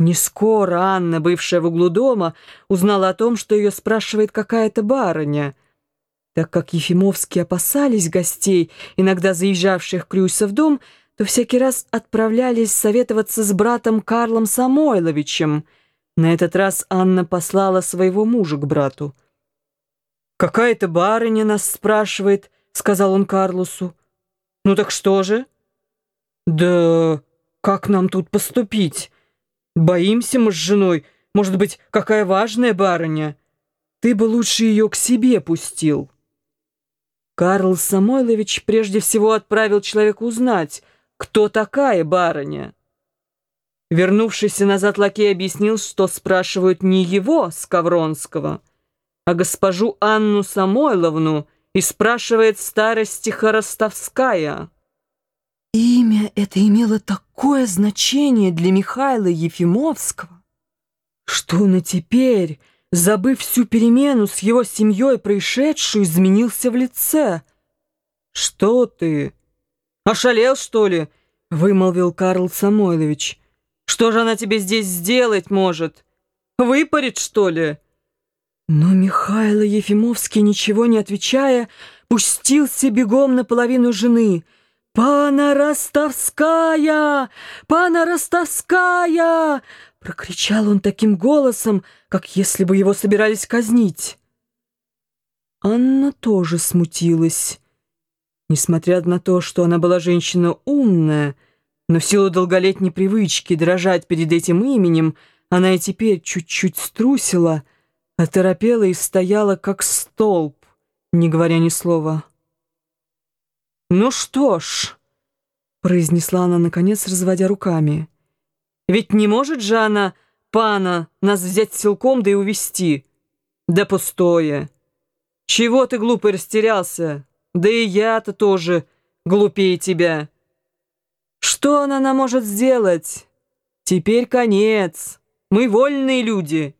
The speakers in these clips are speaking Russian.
Не скоро Анна, бывшая в углу дома, узнала о том, что ее спрашивает какая-то барыня. Так как Ефимовские опасались гостей, иногда заезжавших к Крюйса в дом, то всякий раз отправлялись советоваться с братом Карлом Самойловичем. На этот раз Анна послала своего мужа к брату. «Какая-то барыня нас спрашивает», — сказал он Карлусу. «Ну так что же?» «Да как нам тут поступить? Боимся мы с женой. Может быть, какая важная барыня? Ты бы лучше ее к себе пустил». Карл Самойлович прежде всего отправил человека узнать, кто такая барыня. Вернувшийся назад лакей объяснил, что спрашивают не его, Скавронского, а госпожу Анну Самойловну, и спрашивает старостиха Ростовская. Имя это имело такое значение для Михаила Ефимовского, что он и теперь, забыв всю перемену с его семьей происшедшую, изменился в лице. «Что ты? Ошалел, что ли?» — вымолвил Карл Самойлович. «Что же она тебе здесь сделать может? Выпарит, что ли?» Но Михаил Ефимовский, ничего не отвечая, пустился бегом наполовину жены. «Пана Ростовская! Пана Ростовская!» Прокричал он таким голосом, как если бы его собирались казнить. Анна тоже смутилась. Несмотря на то, что она была женщина умная, но в силу долголетней привычки дрожать перед этим именем, она и теперь чуть-чуть струсила — оторопела и стояла, как столб, не говоря ни слова. «Ну что ж», — произнесла она, наконец, разводя руками, «ведь не может же она, пана, нас взять силком да и увести. Да пустое. Чего ты, глупый, растерялся? Да и я-то тоже глупее тебя. Что она нам может сделать? Теперь конец. Мы вольные люди».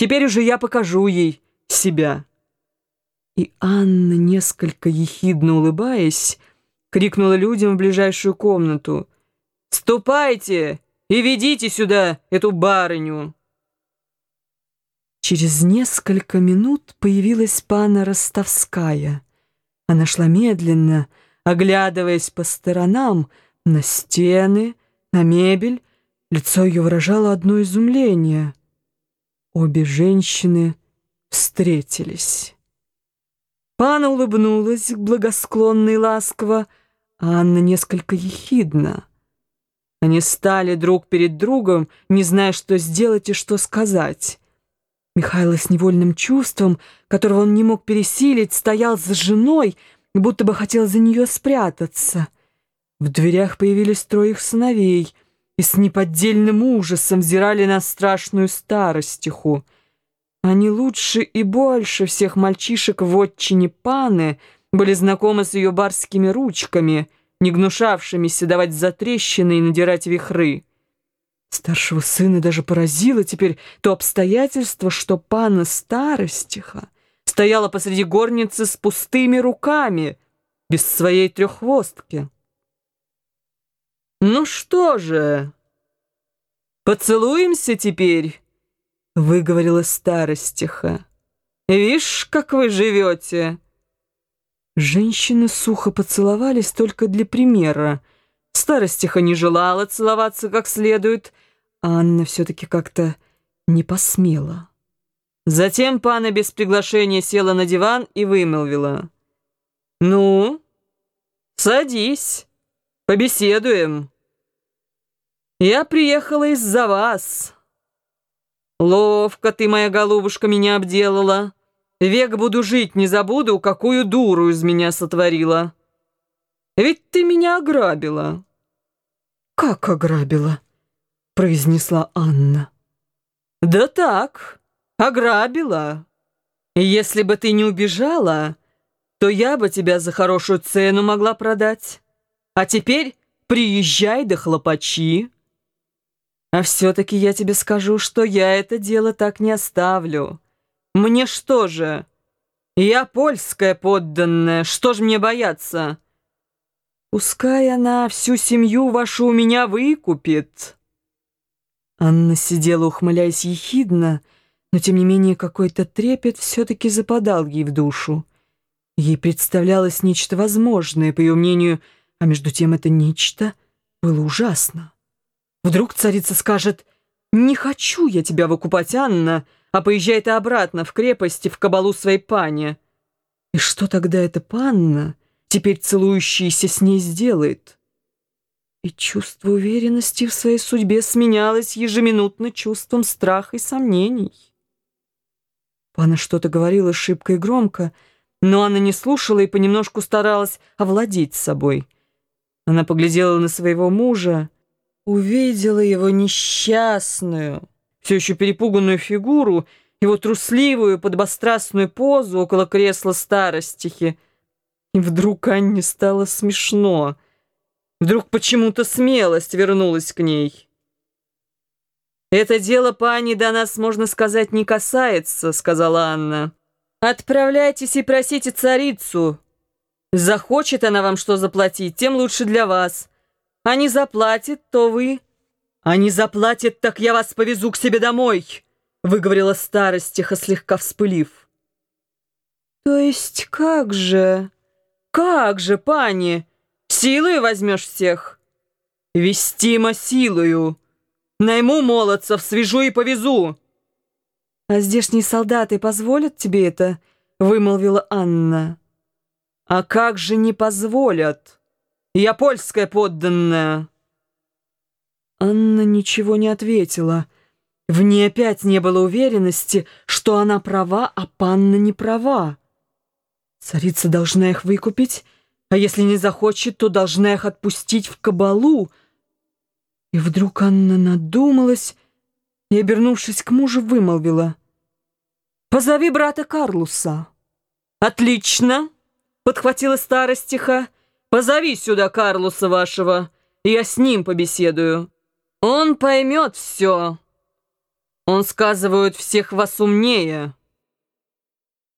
Теперь уже я покажу ей себя». И Анна, несколько ехидно улыбаясь, крикнула людям в ближайшую комнату. «Ступайте и ведите сюда эту барыню!» Через несколько минут появилась пана Ростовская. Она шла медленно, оглядываясь по сторонам, на стены, на мебель. Лицо ее выражало одно изумление — Обе женщины встретились. Пана улыбнулась благосклонно и ласково, а Анна несколько ехидна. Они стали друг перед другом, не зная, что сделать и что сказать. Михайло с невольным чувством, которого он не мог пересилить, стоял за женой, будто бы хотел за нее спрятаться. В дверях появились трое их сыновей — и с неподдельным ужасом взирали на страшную старостиху. Они лучше и больше всех мальчишек в отчине паны были знакомы с ее барскими ручками, не гнушавшимися давать затрещины и надирать вихры. Старшего сына даже поразило теперь то обстоятельство, что пана старостиха стояла посреди горницы с пустыми руками, без своей треххвостки. «Ну что же, поцелуемся теперь?» — выговорила старостиха. «Вишь, как вы живете!» Женщины сухо поцеловались только для примера. Старостиха не желала целоваться как следует, а Анна все-таки как-то не посмела. Затем пана без приглашения села на диван и вымолвила. «Ну, садись». Побеседуем. Я приехала из-за вас. Ловко ты, моя голубушка, меня обделала. Век буду жить, не забуду, какую дуру из меня сотворила. Ведь ты меня ограбила. Как ограбила? произнесла Анна. Да так, ограбила. Если бы ты не убежала, то я бы тебя за хорошую цену могла продать. А теперь приезжай да хлопачи. А все-таки я тебе скажу, что я это дело так не оставлю. Мне что же? Я польская подданная, что ж мне бояться? Пускай она всю семью вашу у меня выкупит». Анна сидела, ухмыляясь ехидно, но тем не менее какой-то трепет все-таки западал ей в душу. Ей представлялось нечто возможное, по ее мнению, а между тем это нечто было ужасно. Вдруг царица скажет «Не хочу я тебя выкупать, Анна, а поезжай ты обратно в крепости в кабалу своей пани». И что тогда эта панна, теперь целующаяся с ней, сделает? И чувство уверенности в своей судьбе сменялось ежеминутно чувством страха и сомнений. Пана что-то говорила шибко и громко, но она не слушала и понемножку старалась овладеть собой. Она поглядела на своего мужа, увидела его несчастную, все еще перепуганную фигуру, его трусливую подбострастную позу около кресла старостихи. И вдруг Анне стало смешно. Вдруг почему-то смелость вернулась к ней. «Это дело пани до нас, можно сказать, не касается», — сказала Анна. «Отправляйтесь и просите царицу. Захочет она вам что заплатить, тем лучше для вас. А не заплатит, то вы...» «А не заплатит, так я вас повезу к себе домой», — выговорила старостиха, слегка вспылив. «То есть как же? Как же, пани? Силою возьмешь всех?» «Вестимо силою. Найму молодцев, свяжу и повезу». «А здешние солдаты позволят тебе это?» — вымолвила Анна. «А как же не позволят? Я польская подданная». Анна ничего не ответила. В ней опять не было уверенности, что она права, а панна не права. Царица должна их выкупить, а если не захочет, то должна их отпустить в кабалу. И вдруг Анна надумалась и, обернувшись к мужу, вымолвила. «Позови брата Карлуса». «Отлично!» — подхватила старостиха. «Позови сюда Карлуса вашего, я с ним побеседую». Он поймет все. Он, сказывают, всех вас умнее.